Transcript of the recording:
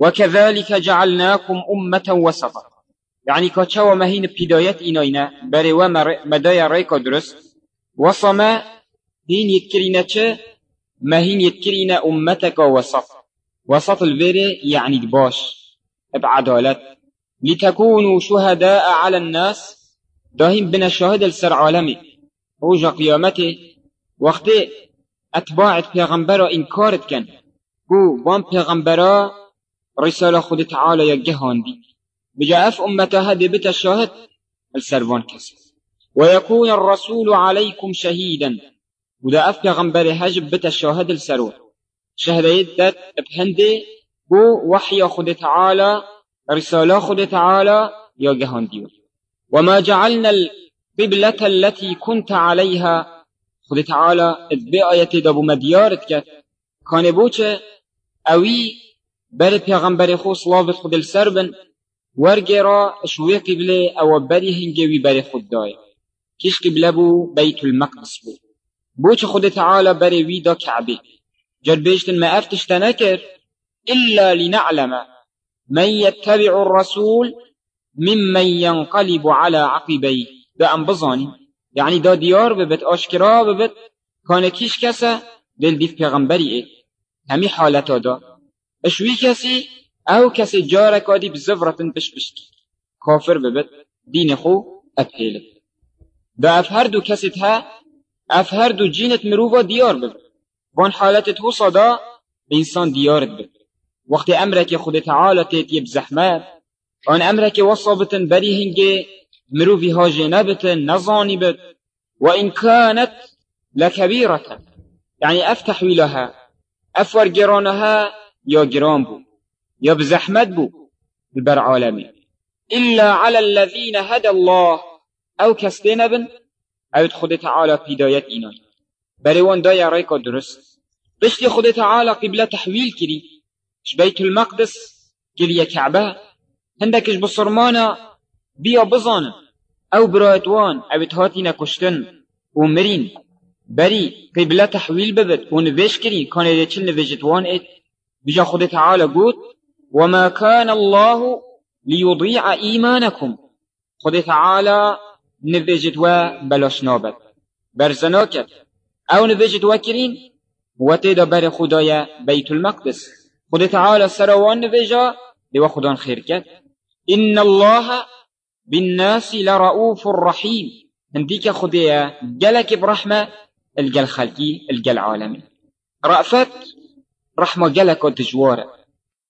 وكذلك جعلناكم أمة وسطا. يعني كاتشا ومهين بداية إناينا بري ومدايا ريكا درست وصما هين يتكرينا مهين يتكرينا أمتك وسط. وسط الفيري يعني باش. بعدالة لتكونوا شهداء على الناس. داهم بنا شاهد السر عالمي روجا قيامته وقت اتباع پیغمبر انكارت كان بو بان پیغمبر رسالة خود تعالى يجهان دي بجا اف امتا هدي بتا شاهد السروان كسر ويكون الرسول عليكم شهيدا ودا اف پیغمبر هجب بتا شاهد السروان شهدت دات بهندي بو وحي خود تعالى رسالة خود تعالى يجهان ديو وما جعلنا القبلة التي كنت عليها خود تعالى اتباعية دابو مديارت كان بوچه اوي بر پیغمبر خو صلاوت خود السربن ورگرا شوی قبله أو بری هنگوی بر خود دای. کش قبله بو بیت المقدس بو بوچه خود تعالى بر وی دا كعبه جر بيشتن ما افتش تنكر إلا لنعلم من يتبع الرسول ممن ينقلب على عقبيه. ده ام بزاني يعني دا ديار ببت اشكرا ببت كان كيش كسا دل ديف پیغمبري إيه همي حالتا دا اشوي كسي أو كسي جارك آدي بزفرة بش بشكي كافر ببت دين خو ابهيلت دا اف هر دو كسيت ها اف هر دو جينت مروفا ديار ببت. وان حالت توصى دا بإنسان ديارت ببت. وقت امرك خود تعالى تيتي بزحمات آن امرك وصبتن بري هنگي مروفي هاجي نبتن نظاني بت وإن كانت لكبيرة يعني أفتح لها أفور جرانها يا جران بو يا بزحمت بو البر عالمي إلا على الذين هدى الله أو كستين بن أو خود تعالى بداية إينا بريوان دايا ريكا درست. بشتي خود تعالى قبلة تحويل كري بيت المقدس كري كعبه هندكش بصرمانا بيا بزانا أو برايتوان أو تهاتينا كشتن ومرين بري قبلة تحويل ببت ونفيش كرين كان يدتشل نفيجتوان ات بجا خود تعالى قوت وما كان الله ليضيع إيمانكم. خود تعالى نفيجتوا بلاش نابت برزناكت أو نفيجتوا كرين وتيدا بر خدايا بيت المقدس. خود تعالى سروان نفيجا لو خدان كت إن الله بالناس لرؤوف رحيم هنديك خديا جلك برحمة الجل خلقي الجل عالمي رأفت رحمة جلك وتجوارك